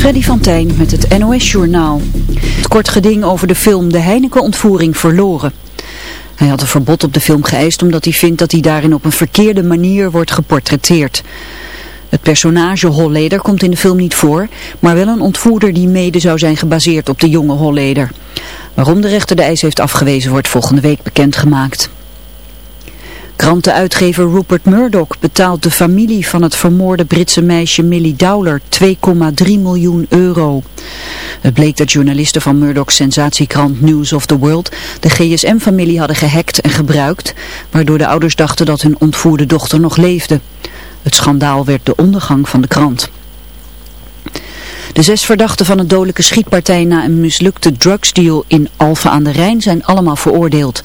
Freddy van Tijn met het NOS-journaal. Het kort geding over de film De Heineken-ontvoering verloren. Hij had een verbod op de film geëist omdat hij vindt dat hij daarin op een verkeerde manier wordt geportretteerd. Het personage Holleder komt in de film niet voor, maar wel een ontvoerder die mede zou zijn gebaseerd op de jonge Holleder. Waarom de rechter de eis heeft afgewezen wordt volgende week bekendgemaakt. Krantenuitgever Rupert Murdoch betaalt de familie van het vermoorde Britse meisje Millie Dowler 2,3 miljoen euro. Het bleek dat journalisten van Murdoch's sensatiekrant News of the World de GSM-familie hadden gehackt en gebruikt, waardoor de ouders dachten dat hun ontvoerde dochter nog leefde. Het schandaal werd de ondergang van de krant. De zes verdachten van een dodelijke schietpartij na een mislukte drugsdeal in Alphen aan de Rijn zijn allemaal veroordeeld.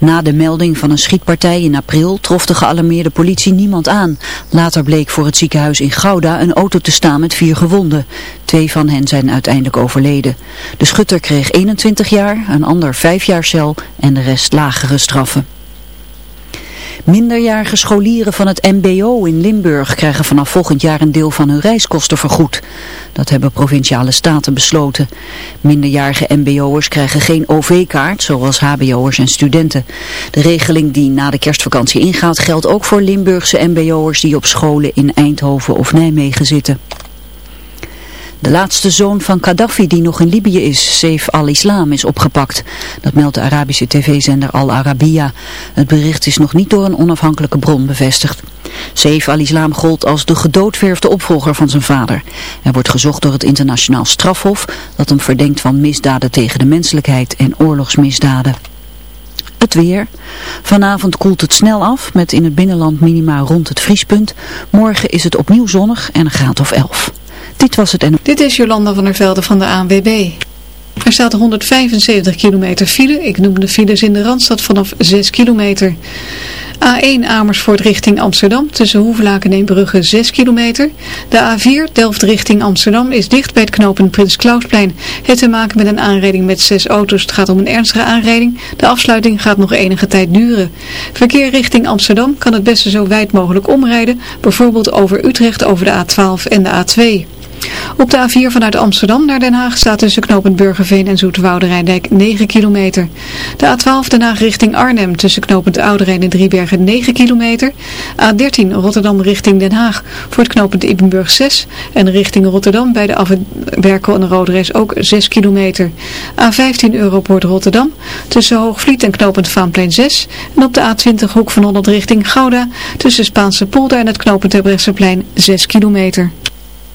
Na de melding van een schietpartij in april trof de gealarmeerde politie niemand aan. Later bleek voor het ziekenhuis in Gouda een auto te staan met vier gewonden. Twee van hen zijn uiteindelijk overleden. De schutter kreeg 21 jaar, een ander 5 jaar cel en de rest lagere straffen. Minderjarige scholieren van het mbo in Limburg krijgen vanaf volgend jaar een deel van hun reiskosten vergoed. Dat hebben provinciale staten besloten. Minderjarige mbo'ers krijgen geen OV-kaart, zoals hbo'ers en studenten. De regeling die na de kerstvakantie ingaat geldt ook voor Limburgse mbo'ers die op scholen in Eindhoven of Nijmegen zitten. De laatste zoon van Gaddafi die nog in Libië is, Saif al-Islam, is opgepakt. Dat meldt de Arabische tv-zender Al Arabiya. Het bericht is nog niet door een onafhankelijke bron bevestigd. Saif al-Islam gold als de gedoodverfde opvolger van zijn vader. Hij wordt gezocht door het internationaal strafhof dat hem verdenkt van misdaden tegen de menselijkheid en oorlogsmisdaden. Het weer. Vanavond koelt het snel af met in het binnenland minima rond het vriespunt. Morgen is het opnieuw zonnig en een graad of 11. Dit was het en... Dit is Jolanda van der Velde van de ANWB. Er staat 175 kilometer file. Ik noem de files in de Randstad vanaf 6 kilometer. A1 Amersfoort richting Amsterdam tussen Hoevelaken en Brugge 6 kilometer. De A4 Delft richting Amsterdam is dicht bij het knooppunt Prins Klausplein. Het te maken met een aanrijding met zes auto's. Het gaat om een ernstige aanrijding. De afsluiting gaat nog enige tijd duren. Verkeer richting Amsterdam kan het beste zo wijd mogelijk omrijden. Bijvoorbeeld over Utrecht over de A12 en de A2. Op de A4 vanuit Amsterdam naar Den Haag staat tussen knooppunt Burgerveen en Zoeterwoude Rijndijk 9 kilometer. De A12 Den Haag richting Arnhem tussen knooppunt Ouderijn en Driebergen 9 kilometer. A13 Rotterdam richting Den Haag voor het knooppunt Ippenburg 6 en richting Rotterdam bij de Afwerkel en Roodreis ook 6 kilometer. A15 Europoort Rotterdam tussen Hoogvliet en knooppunt Vaanplein 6 en op de A20 Hoek van Holland richting Gouda tussen Spaanse polder en het knooppunt Terbrechtseplein 6 kilometer.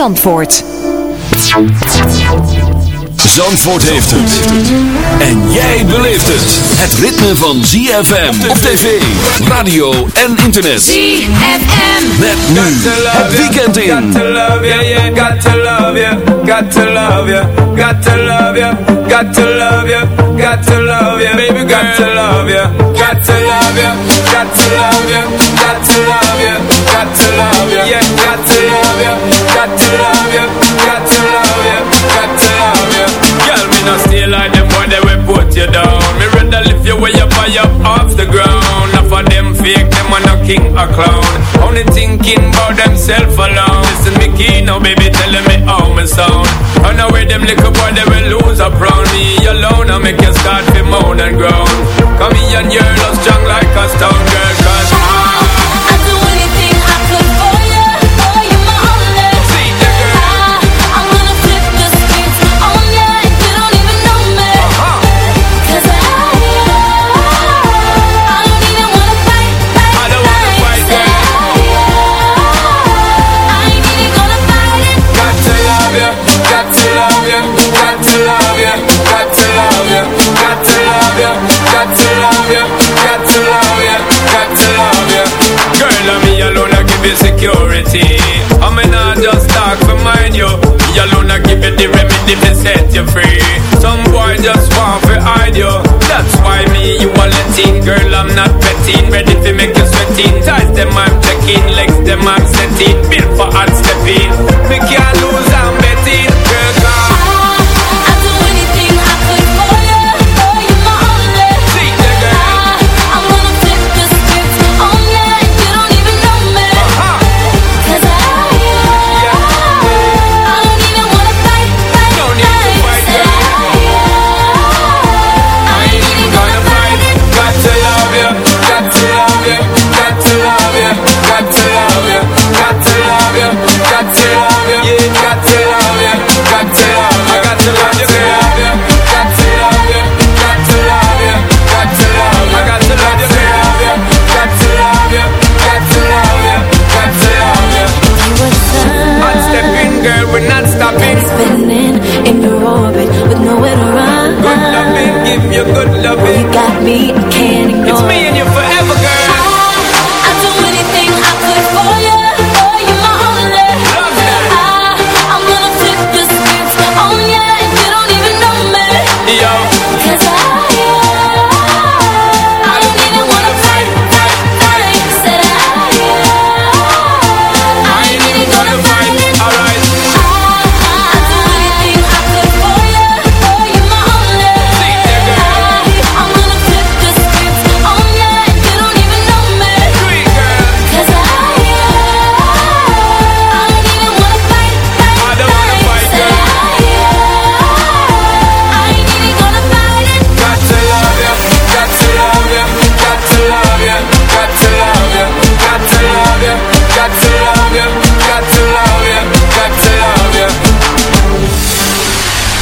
Zandvoort. Zandvoort heeft het. En jij beleeft het. Het ritme van ZFM op tv, radio en internet. ZFM. Met nu het weekend in. Got to love you, yeah, got to love you, got to love you, got to love you, got to love you, got to love you, baby, got to love you, got to love you, got to love you, them a clown. Only thinking about themself alone. Listen, me key now, baby, telling me how me sound. Run away, them little boy, they will lose up round me alone. I make you start to moan and groan. Come here and you're love strong like a stone girl,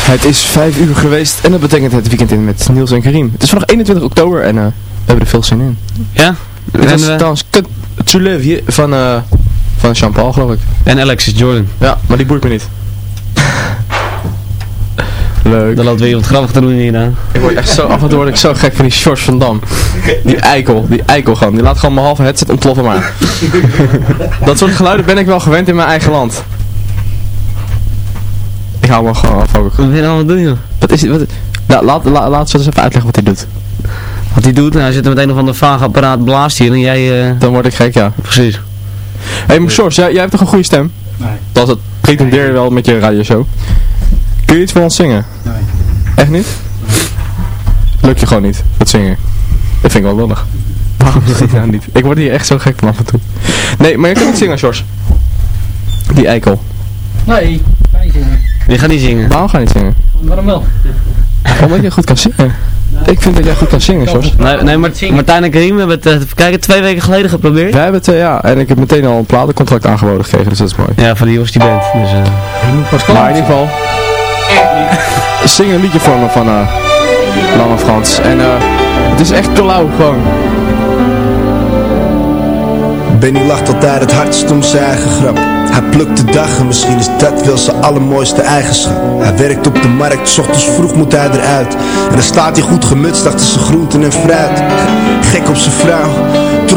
Het is 5 uur geweest en dat betekent het weekend in met Niels en Karim. Het is vandaag 21 oktober en eh, we hebben er veel zin in. Ja? Dit En, was eh, trouwens van, eh van Jean-Paul geloof ik. en Alexis Jordan. Ja, maar die boeit me niet. Leuk. Dat loopt weer wat grappig te doen hier dan. Ik word echt zo, af en toe word ik zo gek van die George van Dam. Die eikel, die eikel gewoon. Die laat gewoon mijn halve headset ontploffen maar. Dat soort geluiden ben ik wel gewend in mijn eigen land. Ik hou me gewoon af ook. Wat ben je nou aan het doen joh? Wat is wat, nou, laat, la, laat zo eens even uitleggen wat hij doet. Wat hij doet, nou, hij zit er met een of ander vaag apparaat blaast hier en jij... eh Dan word ik gek, ja. precies. Hé, hey, maar George, jij, jij hebt toch een goede stem? Nee. Dat is het pretendeer je wel met je radioshow. Kun je iets voor ons zingen? Nee. Echt niet? Lukt je gewoon niet, dat zingen. Dat vind ik wel lullig. Waarom zeg ik nou niet? Ik word hier echt zo gek van af en toe. Nee, maar je kunt niet zingen, George. Die eikel. Nee, je zingen. Je gaat niet zingen. Waarom ga je niet zingen? Waarom wel? Omdat je goed kan zingen. Ik vind dat jij goed kan zingen, George. Nee, nee maar Martijn en Karim hebben het, kijken, twee weken geleden geprobeerd. Wij hebben het, eh, ja, en ik heb meteen al een platencontract aangeboden gekregen, dus dat is mooi. Ja, van die jongens die band. Dus, eh, Maar in ieder geval, zing een liedje voor me van eh Lange Frans. En eh het is echt klauw gewoon. Benny lacht altijd het hardst om zijn eigen grap. Hij plukt de dag en misschien is dat wel zijn allermooiste eigenschap. Hij werkt op de markt, 's ochtends vroeg moet hij eruit. En dan staat hij goed gemutst achter zijn groenten en fruit. Gek op zijn vrouw,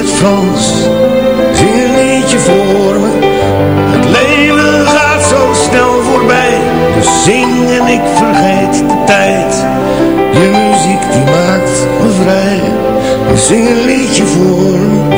het Frans. Zing een liedje voor me. Het leven gaat zo snel voorbij. Dus zing en ik vergeet de tijd. Je muziek die maakt me vrij. Zing een liedje voor me.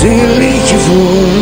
Zing een liedje voor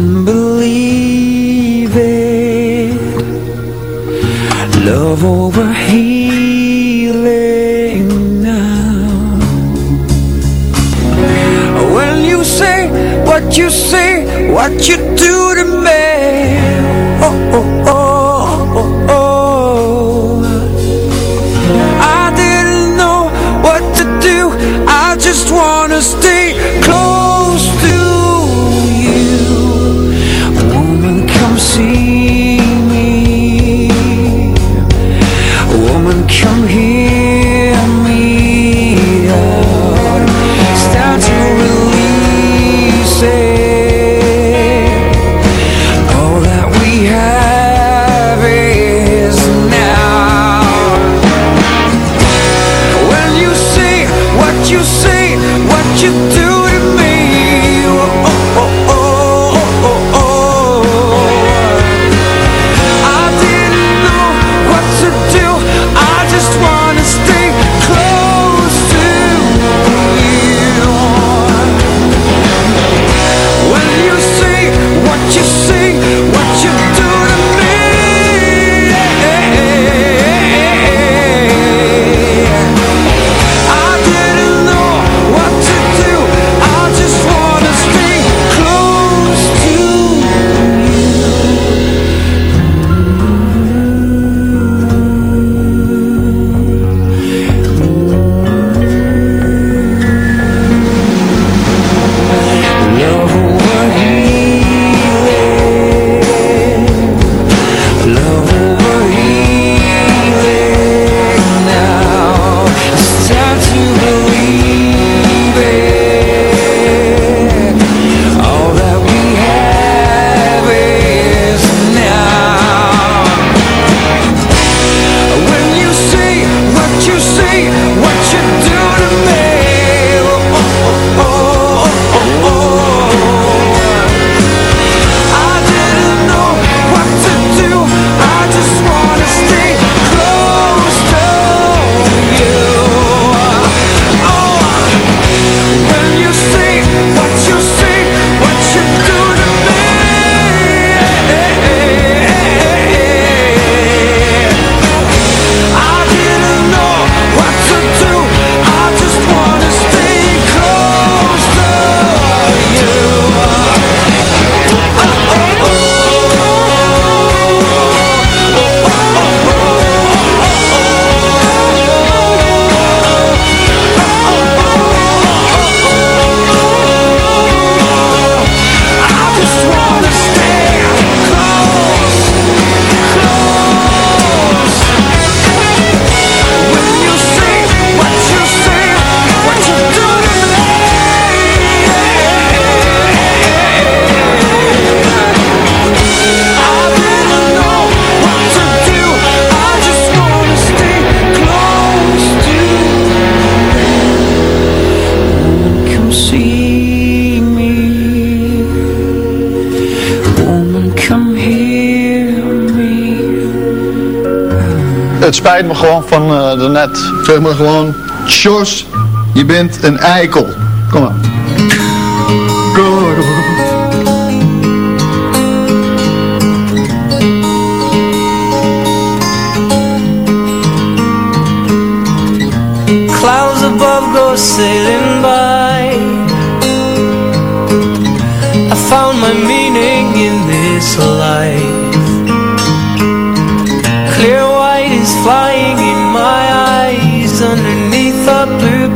woman believe it. Love over healing now. When you say what you say what you do spijt me gewoon van eh daarnet. Zeg maar gewoon, Sjors, je bent een eikel. Kom maar. Clouds above go sailing by I found my meaning in this life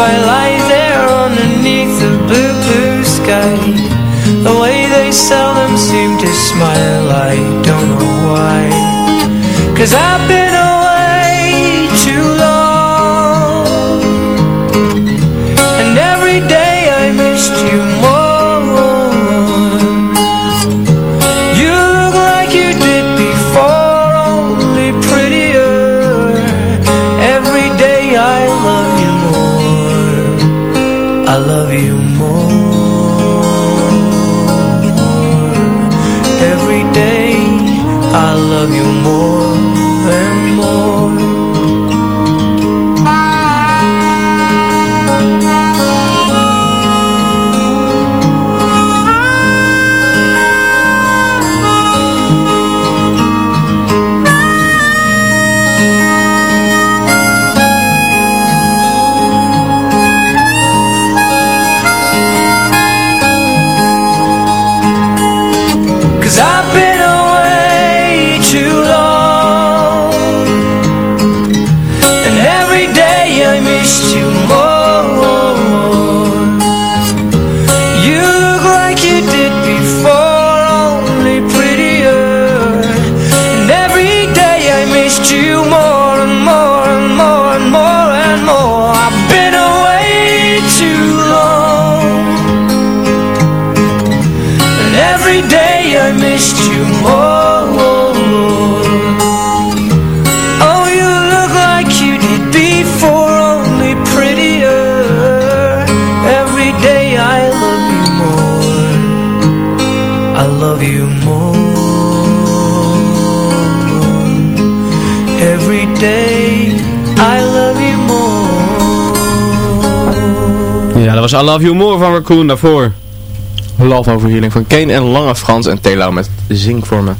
by lies there underneath the blue, blue sky. The way they seldom seem to smile, I don't know why. Cause I've been I Love You More van Raccoon daarvoor. Love Overhealing van Kane en Lange Frans en Telau met me.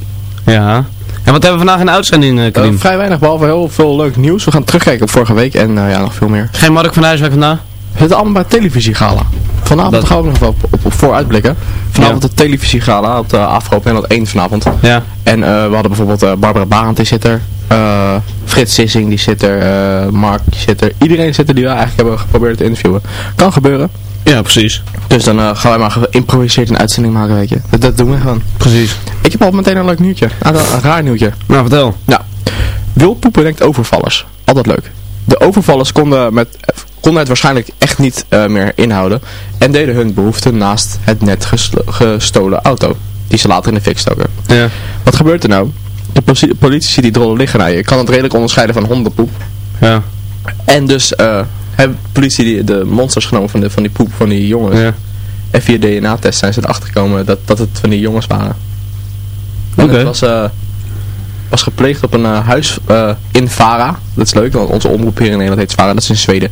Ja. En wat hebben we vandaag in de uitzending, uh, Karim? Eh, vrij weinig, behalve heel veel leuk nieuws. We gaan terugkijken op vorige week en eh, ja, nog veel meer. Geen Mark van Huiswijk vandaag? Zitten allemaal bij televisiegala. Vanavond Dat- gaan we ook nog wel op, op, op vooruitblikken. Vanavond Ja. de televisiegala op de op Nederland 1 vanavond. Ja. En eh, we hadden bijvoorbeeld eh, Barbara Barend die zit er. eh, Frits Sissing die zit er. eh, Mark die zit er. Iedereen zit er die we eigenlijk hebben geprobeerd te interviewen. Kan gebeuren. Ja, precies. Dus dan eh, gaan wij maar geïmproviseerd een uitzending maken, weet je. Dat, dat doen we gewoon. Precies. Ik heb al meteen een leuk nieuwtje. Ah, dat- een raar nieuwtje. Nou, vertel. Ja. Wildpoepen denkt overvallers. Altijd leuk. De overvallers konden, met, konden het waarschijnlijk echt niet eh, meer inhouden. En deden hun behoeften naast het net gestolen auto. Die ze later in de fik stoken. Ja. Wat gebeurt er nou? De politici die drollen liggen naar je. Je kan het redelijk onderscheiden van hondenpoep. Ja. En dus eh hebben de politie die, de monsters genomen van, de, van die poep van die jongens. Ja. En via DNA-test zijn ze erachter gekomen dat, dat het van die jongens waren. En Oké. het was, eh, was gepleegd op een eh, huis eh, in Vara. Dat is leuk, want onze omroep hier in Nederland heet Vara. Dat is in Zweden.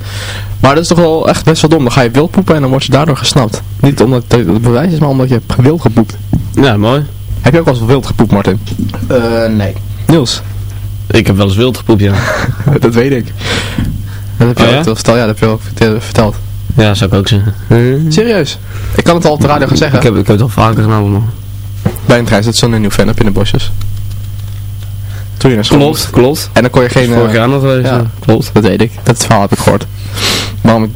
Maar dat is toch wel echt best wel dom. Dan ga je wild poepen en dan word je daardoor gesnapt. Niet omdat het het bewijs is, maar omdat je hebt wild gepoept. Ja, mooi. Heb je ook wel eens wild gepoept, Martin? Eh, nee. Niels? Ik heb wel eens wild gepoept, ja. dat weet ik. Dat heb je oh, ook ja? verteld, ja, dat heb je ook verteld. Ja, zou ik ook zeggen. Mhm. Serieus? Ik kan het al op de radio gaan zeggen. Ik heb, ik heb het al vaker genomen. man. Bij een trein zit zo'n nieuw fan op in de bosjes. Je naar school Klopt, klopt. En dan kon je geen... Vorig jaar nog wel Ja, klopt. Dat weet ik. Dat verhaal heb ik gehoord.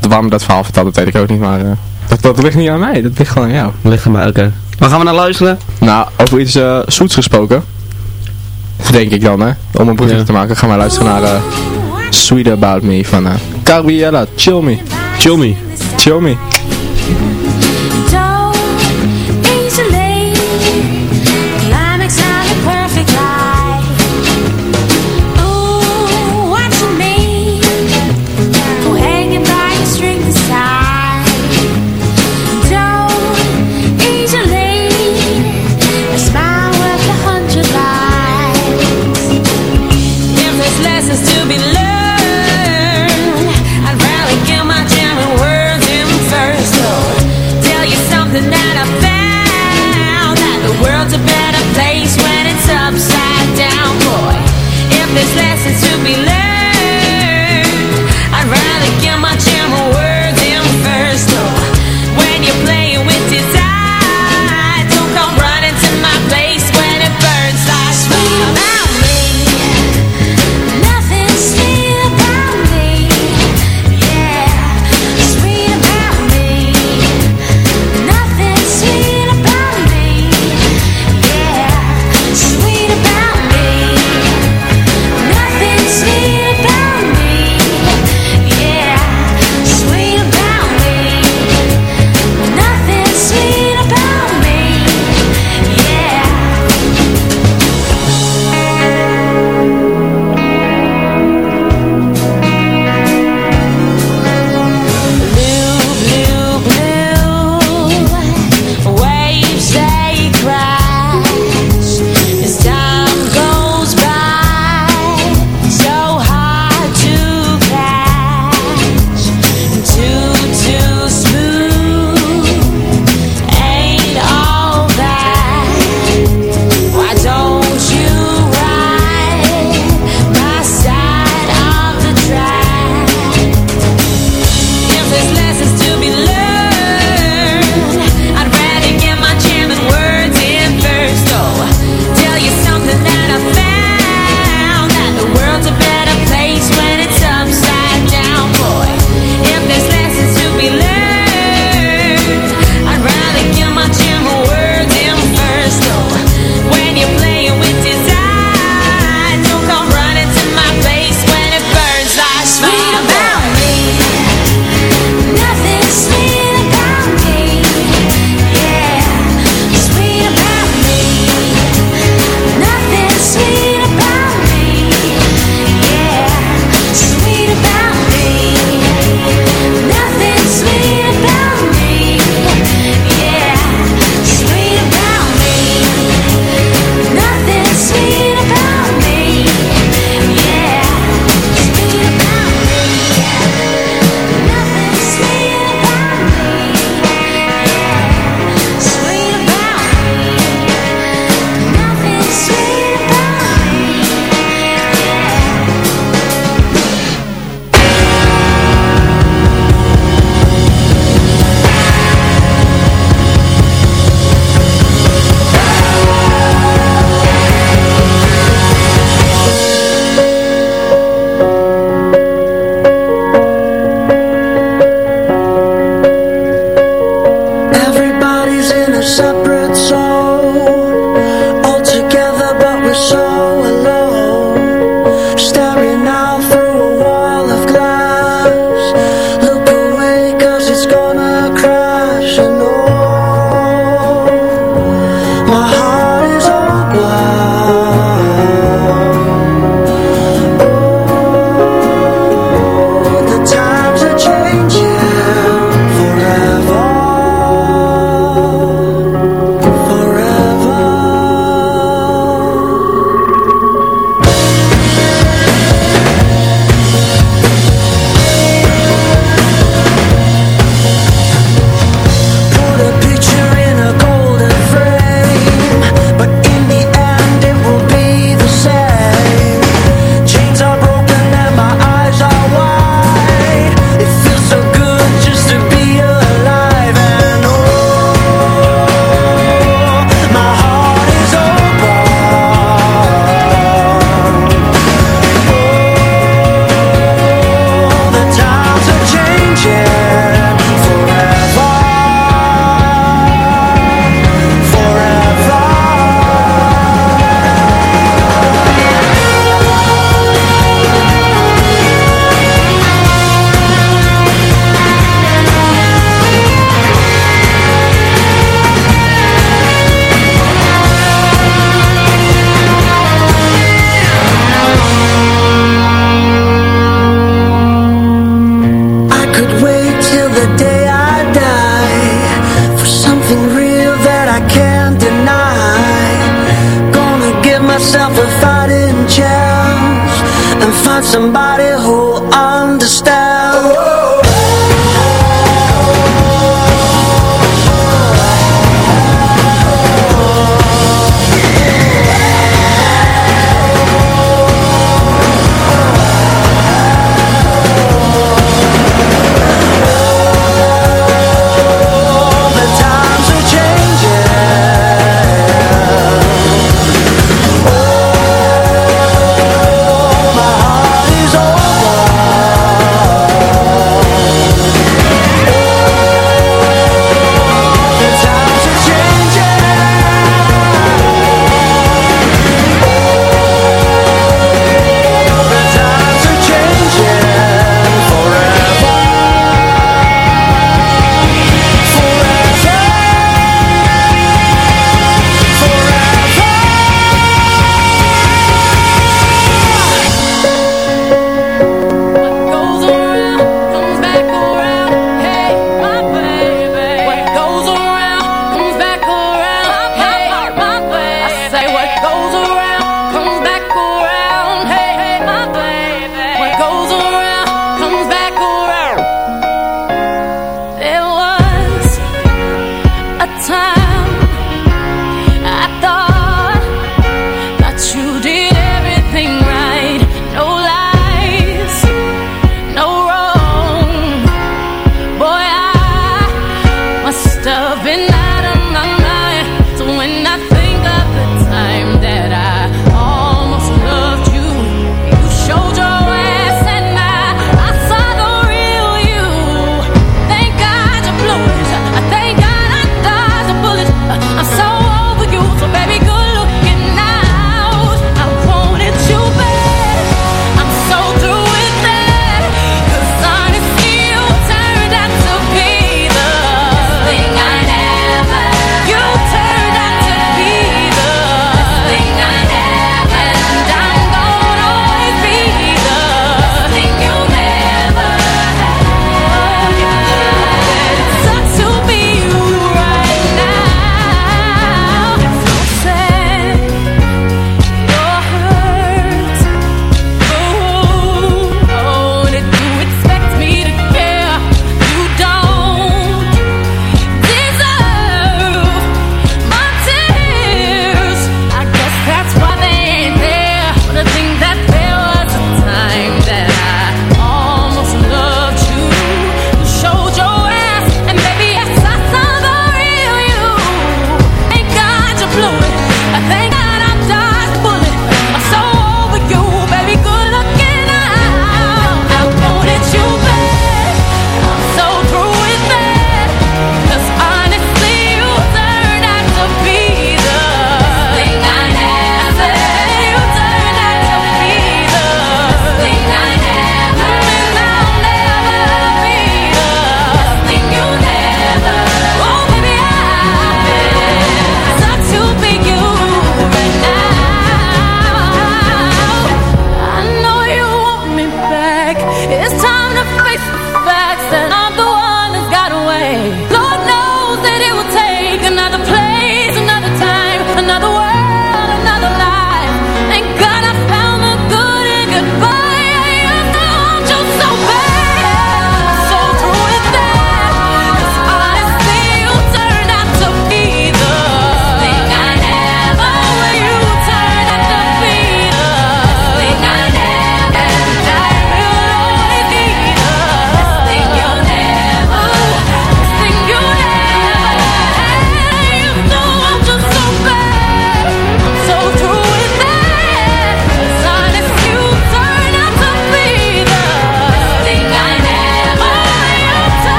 Waarom, dat verhaal vertelde, dat weet ik ook niet, maar... Eh, dat, ligt niet aan mij, dat ligt gewoon aan jou. Dat ligt aan mij, oké. Okay. Waar gaan we naar luisteren? Nou, over iets uh, zoets gesproken. Denk ik dan, hè. Om een brugje te maken, gaan we luisteren naar... Eh, Sweet About Me van uh, Chill Me. Chill Me. Chill Me.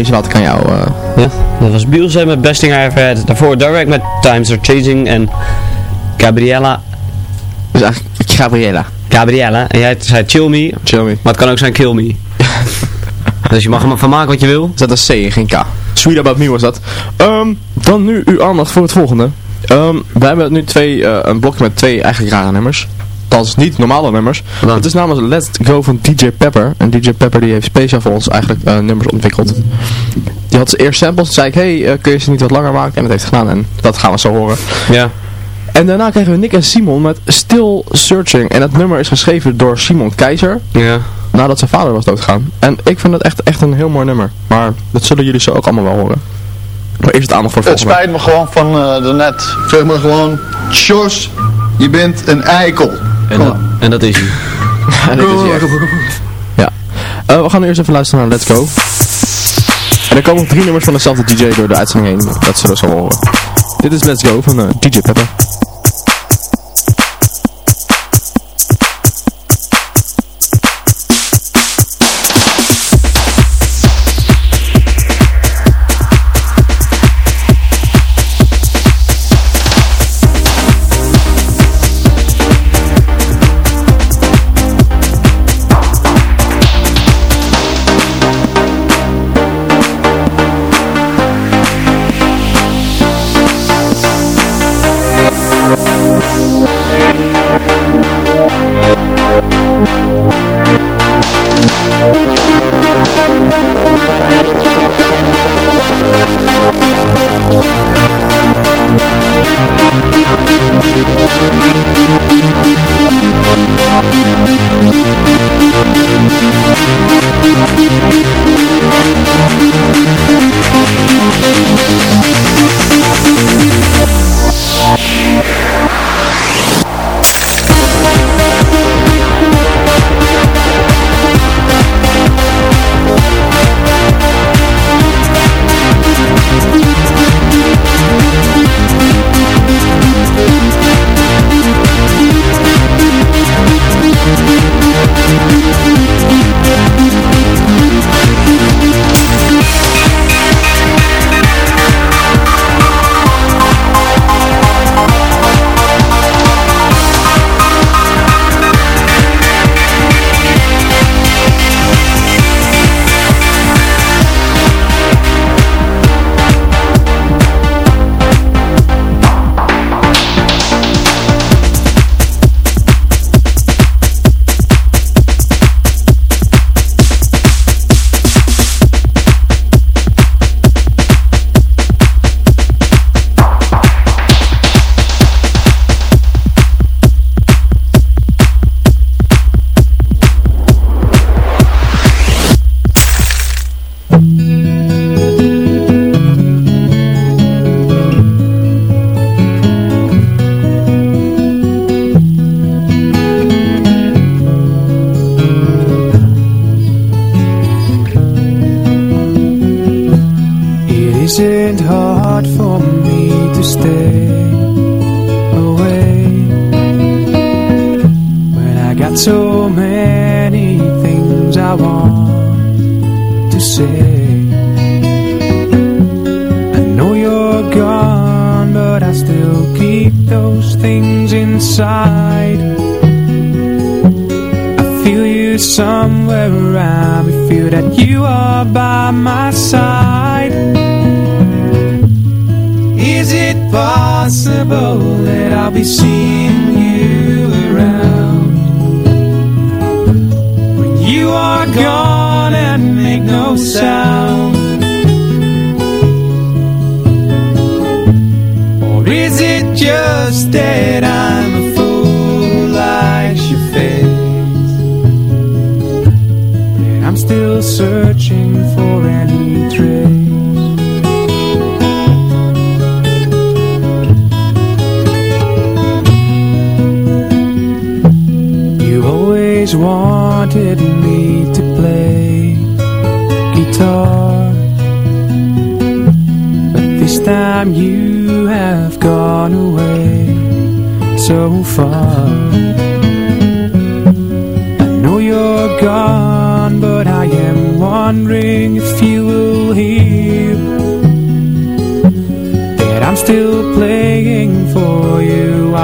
Deze laat ik aan jou, eh Ja, dat was Beyoncé met Best Thing I Ever Had. Daarvoor Direct met Times Are Changing en Gabriella. Dus eigenlijk Gabriella. Gabriella. En jij zei Chill Me. Chill Me. Maar het kan ook zijn Kill Me. dus je mag er van maken wat je wil. Is dat een C en geen K? Sweet About Me was dat. Ehm, dan nu uw aandacht voor het volgende. Ehm, wij hebben nu twee, eh, een blokje met twee eigenlijk rare nummers. Althans niet normale nummers. Het is namelijk Let's Go van DJ Pepper. En DJ Pepper die heeft speciaal voor ons eigenlijk eh, nummers ontwikkeld. Die had eerst samples. Toen zei ik, hey, eh, kun je ze niet wat langer maken? En dat heeft gedaan. En dat gaan we zo horen. Ja. En daarna kregen we Nick en Simon met Still Searching. En dat nummer is geschreven door Simon Keizer. Ja. Nadat zijn vader was doodgegaan. En ik vind het echt, echt een heel mooi nummer. Maar dat zullen jullie zo ook allemaal wel horen. Maar eerst het aandacht voor het Het spijt me gewoon van uh, daarnet. Zeg maar gewoon, Sjors, je bent een eikel. En, dat, en dat is hij. En dat is hij echt. Ja. Eh, we gaan nu eerst even luisteren naar Let's Go. En er komen drie nummers van dezelfde DJ door de uitzending heen. Dat zullen we zo horen. Dit is Let's Go van eh, DJ Pepper.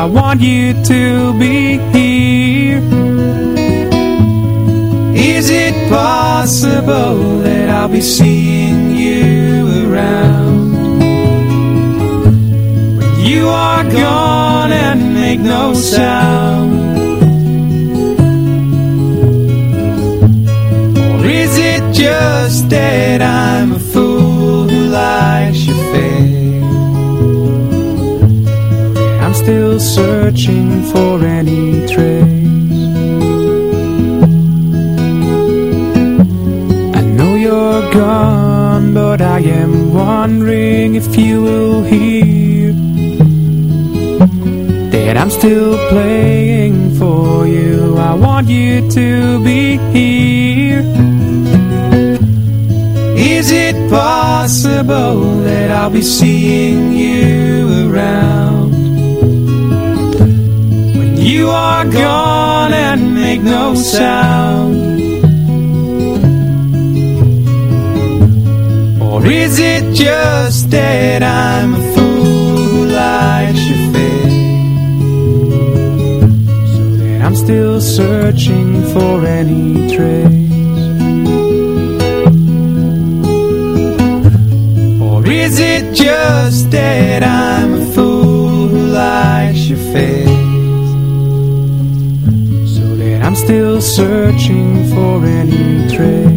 Want you to be here. Is it possible that I'll be seeing you around? When you are gone and make no sound. Or is it just that I'm searching for any trace. I know you're gone But I am wondering if you will hear That I'm still playing for you. I want you to be here. Is it possible that I'll be seeing you around no sound. Or is it just that I'm a fool? Who likes your face So that I'm still searching for any trace. Or is it just that I'm still searching for any trace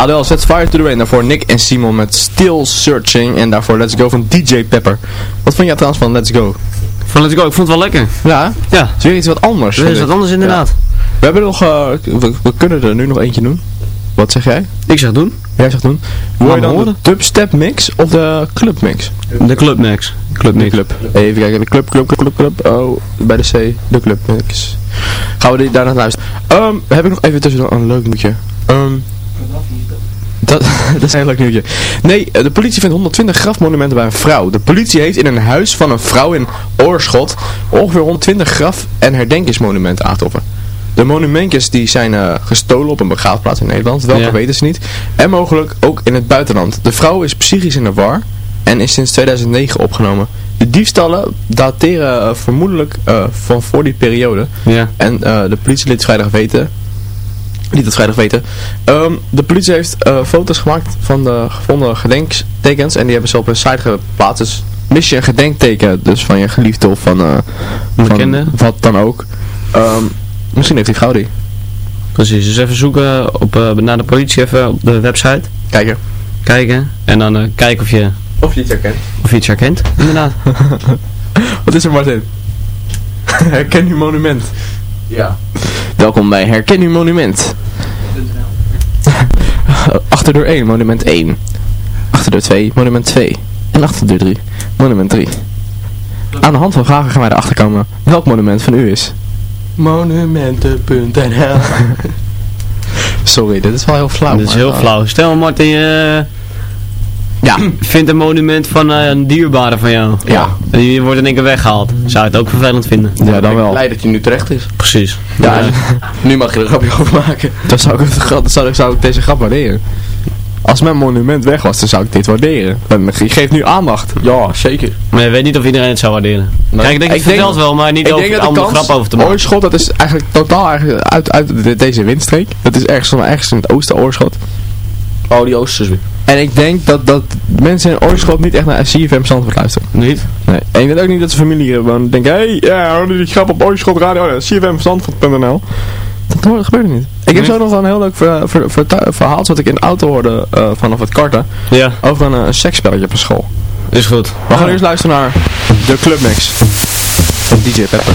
Ja, Adele, Set Fire to the Rain. Daarvoor Nick en Simon met Still Searching. En daarvoor Let's Go van DJ Pepper. Wat vond jij trouwens van Let's Go? Van Let's Go, ik vond het wel lekker. Ja? Ja. Het is weer iets wat anders. Het is wat anders inderdaad. Ja. We hebben nog, eh, we, we kunnen er nu nog eentje doen. Wat zeg jij? Ik zeg doen. Jij zegt doen. Wil je dan de horen. dubstep mix of de club mix? De Club Max. Club De Mix. club. Even kijken, de club, club, club, club, club. Oh, bij de C, de club mix. Gaan we die daarna luisteren. Ehm, heb ik nog even tussendoor een leuk. Ehm, dat, dat is een leuk nieuwtje. Nee, eh, de politie vindt 120 grafmonumenten bij een vrouw. De politie heeft in een huis van een vrouw in Oorschot ongeveer 120 graf- en herdenkingsmonumenten aangetroffen. De monumentjes die zijn eh, gestolen op een begraafplaats in Nederland. Welke Ja. weten ze niet. En mogelijk ook in het buitenland. De vrouw is psychisch in de war en is sinds 2009 opgenomen. De diefstallen dateren eh, vermoedelijk van voor die periode. Ja. En de politie liet vrijdag weten. Liet het vrijdag weten. Ehm, de politie heeft eh, foto's gemaakt van de gevonden gedenktekens. En die hebben ze op hun site geplaatst. Dus mis je een gedenkteken dus van je geliefde of van, eh van Bekende. wat dan ook. Ehm, misschien heeft hij Gaudi. Precies, dus even zoeken op, eh, naar de politie even op de website. Kijken. Kijken. En dan eh, kijken of je, Of je iets herkent. of je iets herkent. Inderdaad. Wat is er Martin? Herken uw monument. Ja. Welkom bij Herken uw monument. Achterdeur 1, monument 1. Achterdeur 2, monument 2. En achterdeur 3, monument 3. Aan de hand van vragen gaan wij erachter komen welk monument van u is. Monumenten.nl Sorry, dit is wel heel flauw. Dit is maar- heel flauw. Stel Martin, je Ja. vindt een monument van eh, een dierbare van jou. Ja. En die wordt in één keer weggehaald. Zou je het ook vervelend vinden? Ja, dan wel. Blij dat je nu terecht is. Precies. Ja, Nu mag je er een grapje over maken. dan zou ik, dan zou, zou ik deze grap waarderen. Als mijn monument weg was, dan zou ik dit waarderen. Dan, je geeft nu aandacht. Ja, zeker. Maar je weet niet of iedereen het zou waarderen. Nee. Kijk, ik denk, Ik het vertelt denk- wel, maar niet ik over denk dat de kans, grap over te maken. Oorschot, dat is eigenlijk totaal eigenlijk uit, uit de- deze windstreek. Dat is ergens, van- ergens in het oosten Oorschot. Oh, die Oosters weer. En ik denk dat, dat mensen in Oorschot niet echt naar CFM Zandvoort luisteren. Niet? Nee. En ik denk ook niet dat ze familie hier wonen. denken, hé, hey, ja, hoor die grap op Oorschot Radio, oh, ja, CFMZandvoort.nl. Dat, hoort, dat gebeurt niet. Ik heb zo nog wel een heel leuk ver, ver, vertu- verhaal wat ik in de auto hoorde eh, vanaf het karten. Ja, Over een, eh, een seksspelletje op een school. is goed. We gaan eerst luisteren naar de Clubmix van DJ Pepper.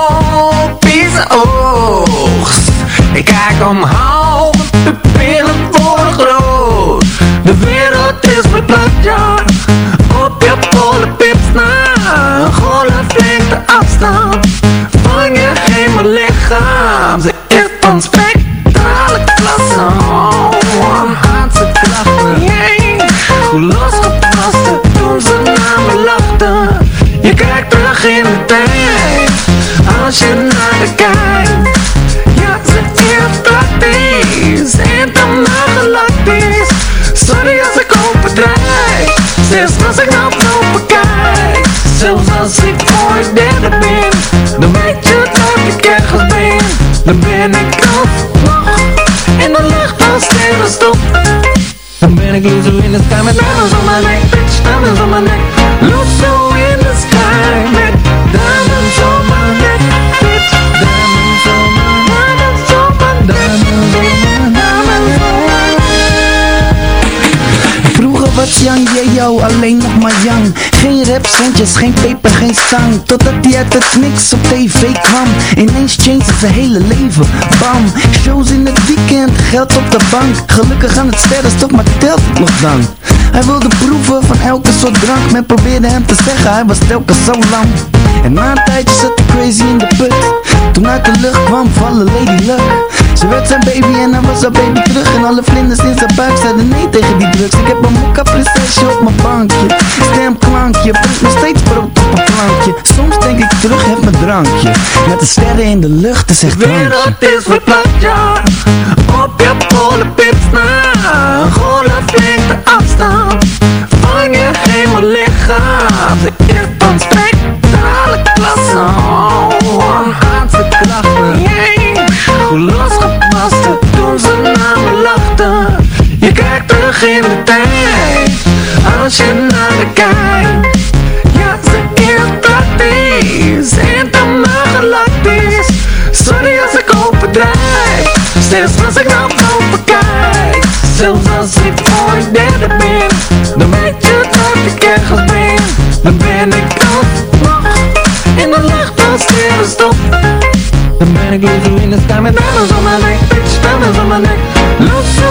Ik kijk omhoog, de pillen worden groot. De wereld is verplaatst, ja Op je polenpips na Golflengte afstand. Van je hemellichaam Ze is van spectrale Dan ben ik alsnog In de lucht als sterrenstof Dan ben ik loser in the sky met diamonds on my neck Bitch, diamonds on my neck Loser in the sky met diamonds on my neck Bitch, diamonds on my diamonds on my diamonds on my diamonds on my Vroeger was Young yo, alleen nog maar young Geen rapcentjes, geen peper, geen zang Totdat hij uit het niks op tv kwam. Ineens changed zijn hele leven, bam. Shows in het weekend, geld op de bank. Gelukkig aan het sterrenstof, maar telt nog dan Hij wilde proeven van elke soort drank. Men probeerde hem te zeggen, hij was telkens zo lang En na een tijdje zat hij crazy in de put Toen uit de lucht kwam vallen Lady Luck. Ze werd zijn baby en hij was haar baby terug. En alle vlinders in zijn buik zeiden nee tegen die drugs. Ik heb een mokka prinsesje op mijn bankje. Stemklankje, brengt nog steeds brood op een plankje. Soms denk ik terug, heb mijn drankje. Met de sterren in de lucht, is echt De wereld is verplaatst, ja Op je polenpips na Golflengte afstand. Van je hemellichaam De is van spectrale klasse Naar de kijkt. Ja, ze is praktisch Helemaal galactisch Sorry als ik overdrijf Zelfs als ik naar boven kijk Zelfs als ik voor je derde ben Dan weet je dat ik ergens ben. Dan ben ik alsnog In de lucht als sterrenstof Dan ben ik loser in the sky Met diamonds on my neck Bitch, diamonds on my neck Loser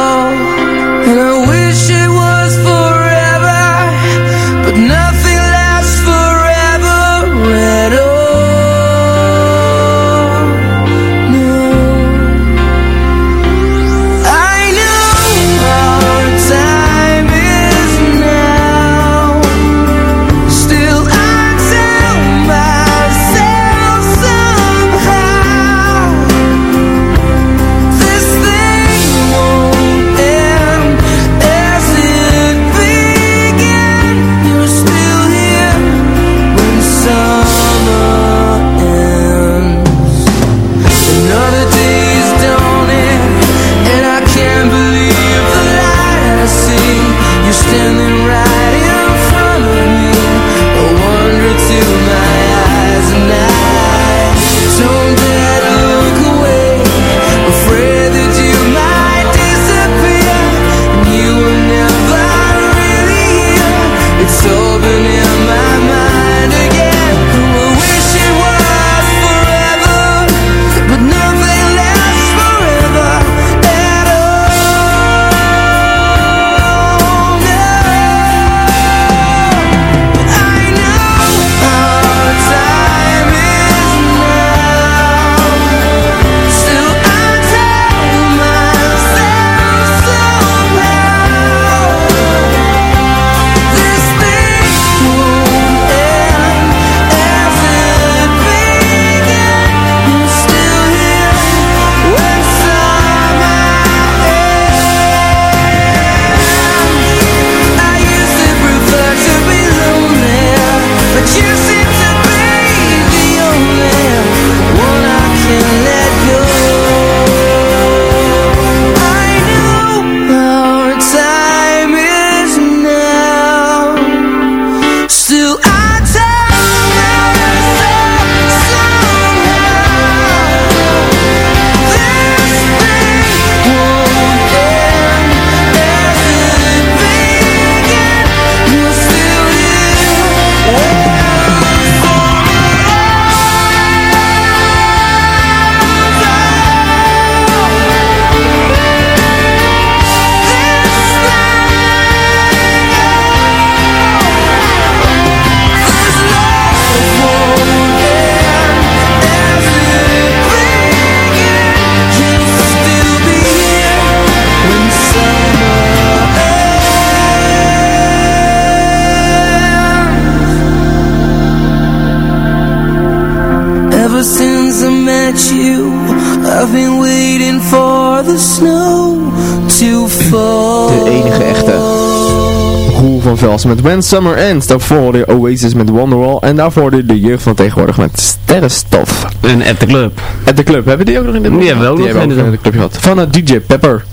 met When Summer Ends. Daarvoor de Oasis met Wonderwall. En daarvoor de, de jeugd van tegenwoordig met Sterrenstof. En At The Club. At The Club. Hebben die ook nog in de Die hebben we ook Die hebben in we de- ook in de club gehad. Van het DJ Pepper.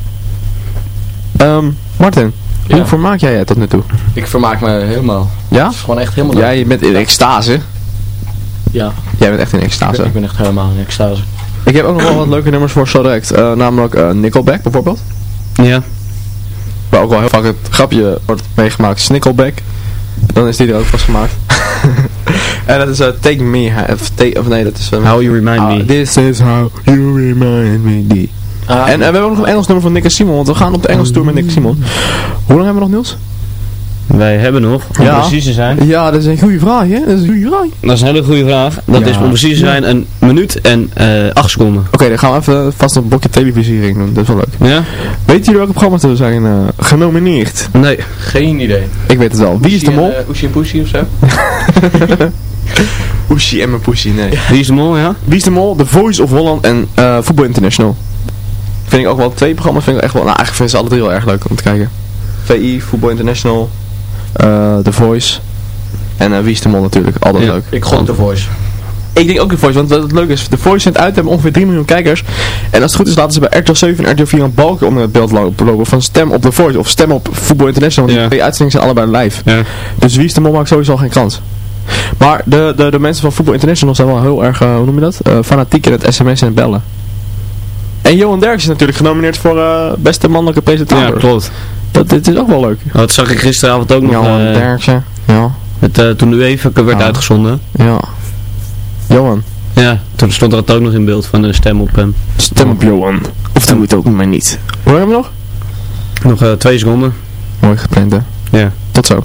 Ehm, Martin. Hoe Ja. vermaak jij je tot nu toe? Ik vermaak me helemaal. Ja? Het is gewoon echt helemaal leuk. Jij bent in extase. Ja. Jij bent echt in extase. Ik ben echt helemaal in extase. Ik heb ook nog wel wat leuke nummers voor Select. eh namelijk eh, Nickelback bijvoorbeeld. Ja. Waar ook wel heel vaak het grapje wordt meegemaakt. Snickelback. Dan is die er ook vast gemaakt. en dat is eh, Take Me. Of, take, of nee, dat is... How You Remind Me. This is how you remind me. Die. Ah, en eh, we hebben ook nog een Engels nummer van Nick en Simon. Want we gaan op de Engelse tour met Nick en Simon. Hoe lang hebben we nog Niels? Wij hebben nog, om Ja. precies te zijn. Ja, dat is een goede vraag hè. Dat is een goede vraag. Dat is een hele goede vraag. Dat Ja. is om precies te zijn een minuut en eh acht seconden. Oké, dan gaan we even vast een blokje televisiering doen. Dat is wel leuk. Ja? Weet jullie welke programma's er zijn eh, genomineerd? Nee. Geen idee. Ik weet het wel. Wie is de mol? Oeshi en Poesie of zo? Oeshi en mijn Poesie, nee. Wie is de mol, ja? Wie is de mol? The Voice of Holland en eh Voetbal International. Vind ik ook wel, twee programma's vind ik echt wel, nou eigenlijk vind ik ze alle drie wel erg leuk om te kijken. VI, Voetbal International, eh The Voice en eh, Wie is de mol natuurlijk, altijd Ja. leuk. Ik gok The Voice. ik denk ook de Voice, want wat het leuke is, de Voice zendt uit, hebben ongeveer 3 miljoen kijkers. En als het goed is laten ze bij RTL 7 en RTL 4 een balkje onder het beeld lopen van stem op de Voice of stem op Football International, want die twee uitzendingen zijn allebei live. Ja. Dus wie is de mol maakt sowieso al geen kans. Maar de, de, de mensen van Football International zijn wel heel erg, eh, hoe noem je dat, Eh, fanatiek in het sms en bellen. En Johan Derks is natuurlijk genomineerd voor eh, beste mannelijke presentator. Ja, klopt. Dat, dit is ook wel leuk. Oh, dat zag ik gisteravond ook nog. Johan eh, Derksen, ja. met, eh, toen de UEFA werd Ja. uitgezonden. Ja. Johan. Ja, toen stond er het ook nog in beeld van de stem op hem. Stem op Johan. Of doe het ook maar niet. Hoor je hem nog? Nog eh, twee seconden. Mooi gepland hè. Ja. Tot zo.